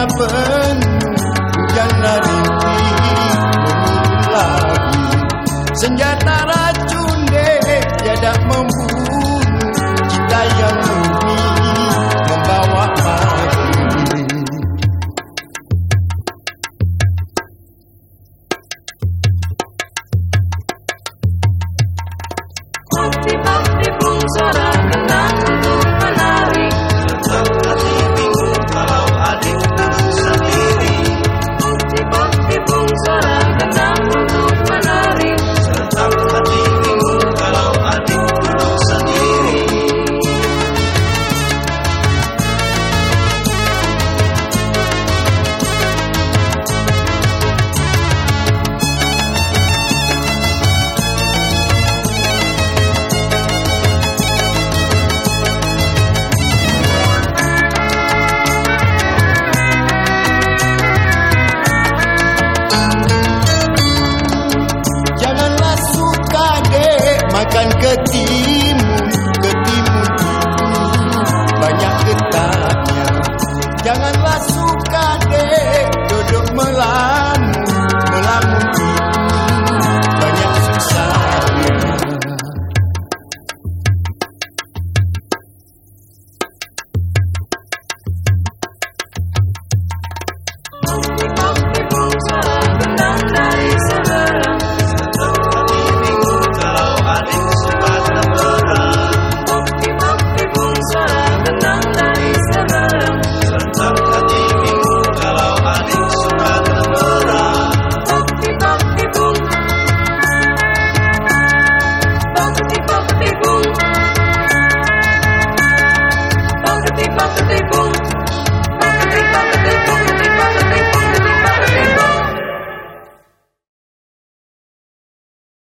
happen makan ke ketimun ke. Banyak getahnya. Janganlah suka dek duduk melamun, melamun. Banyak susahnya. Oh,